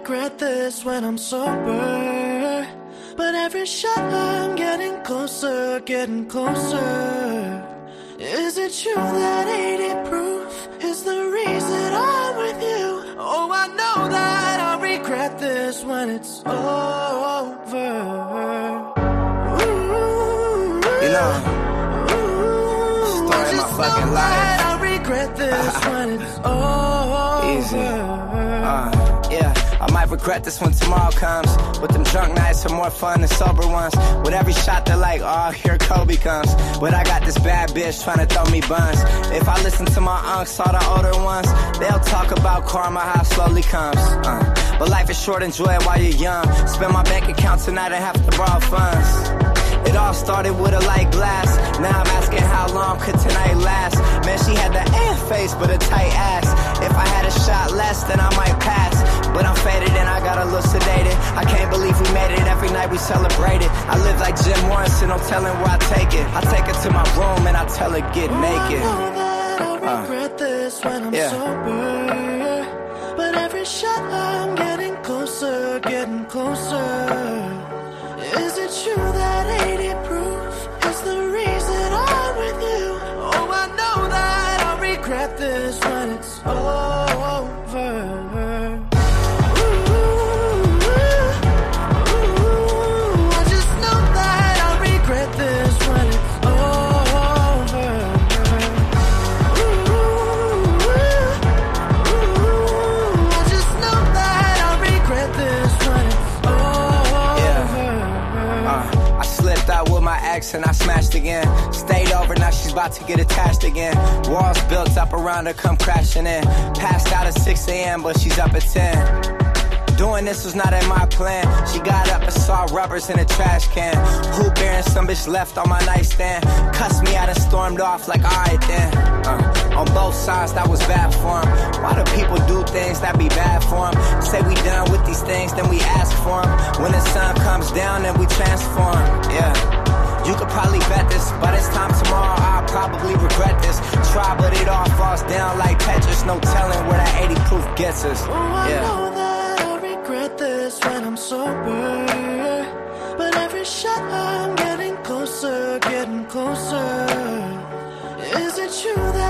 regret this when I'm sober. But every shot I'm getting closer, getting closer. Is it true that 80 proof is the reason I'm with you? Oh, I know that I'll regret this when it's over. Ooh, ooh, story my fucking know life. that I'll regret this when it's over. Easy. Uh, yeah, I might regret this when tomorrow comes. But them drunk nights are more fun than sober ones. With every shot, they're like, oh, here Kobe comes. But I got this bad bitch trying to throw me buns. If I listen to my unks, all the older ones, they'll talk about karma, how slowly comes. Uh, but life is short, enjoy it while you're young. Spend my bank account tonight and have to borrow funds. It all started with a light glass. Now I'm asking how long could tonight last. Man, she had the air face, but a tight ass. If I had a shot less, then I might pass. But I'm faded and I got a little sedated. I can't believe we made it. Every night we celebrated. I live like Jim Morrison, I'm telling where I take it. I take her to my room and I tell her get naked. I know that I'll regret this when I'm yeah. sober. But every shot I'm getting closer, getting closer. Is it true that when and I smashed again. Stayed over, now she's about to get attached again. Walls built up around her, come crashing in. Passed out at 6 a.m., but she's up at 10. Doing this was not in my plan. She got up and saw rubbers in a trash can. Who bearing some bitch left on my nightstand? Cussed me out and stormed off like, alright then. Uh, on both sides, that was bad for 'em. Why do people do things that be bad for 'em? Say we done with these things, then we ask for for 'em. When the sun comes down, then we transform. Bet this, time tomorrow. I'll probably regret this. Try, but it all falls down like Tetris. No telling where that 80 proof gets us. Oh, I Yeah. know that I'll regret this when I'm sober. But every shot I'm getting closer, getting closer. Is it true that 80